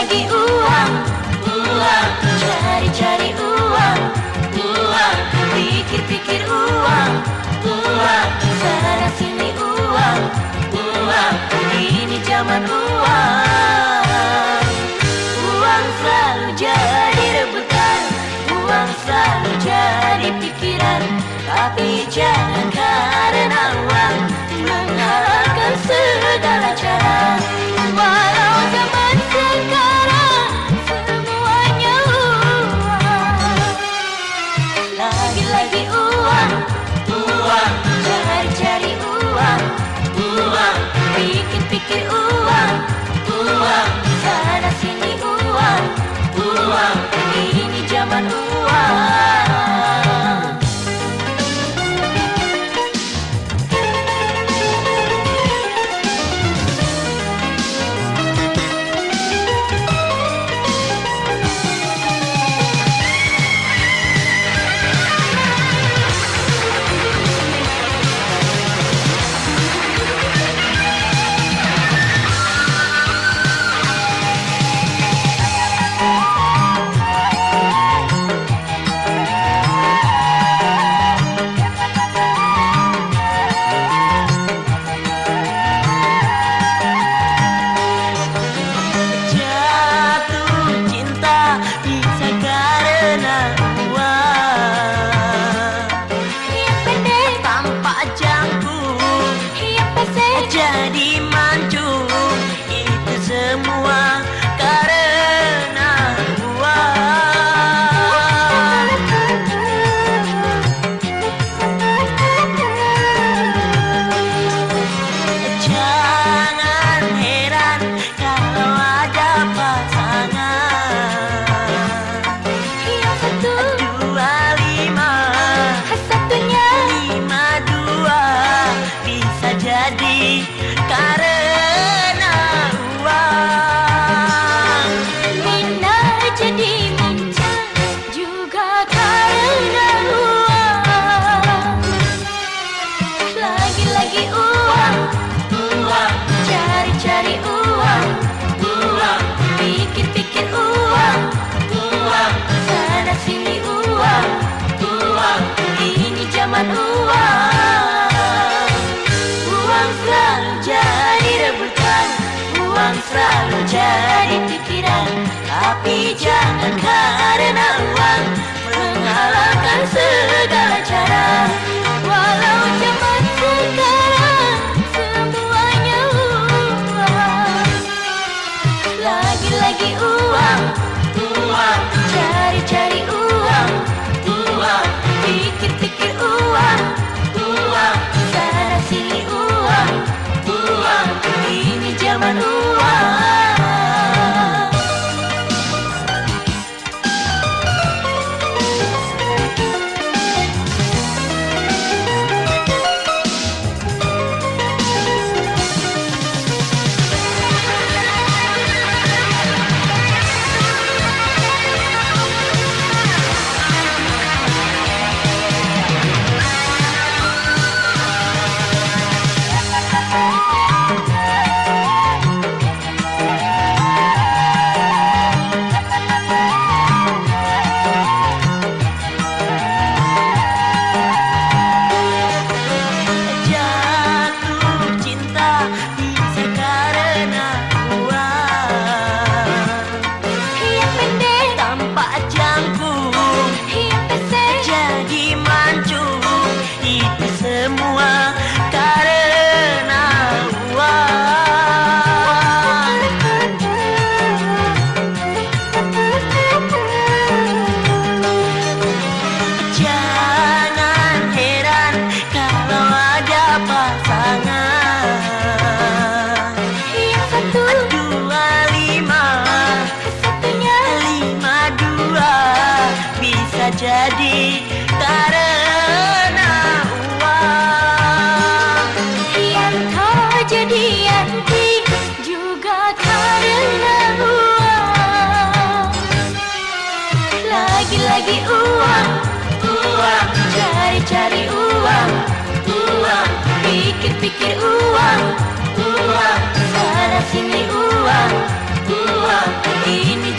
lagi uang Uang Cari-cari uang Uang Pikir-pikir uang Uang Sana sini uang Uang Ini zaman uang. Uang selalu jadi rebutan Uang selalu jadi pikiran Tapi jangan Uang. Uang selalu jadi rebutan. Uang selalu jadi pikiran. Tapi jangan karena uang Menghalalkan segala cara. Walau zaman sekarang Semuanya uang. Lagi-lagi uang. Uang. Cari-cari uang. Uang. Pikir-pikir cari uang uang pikir-pikir uang uang sana sini uang uang ini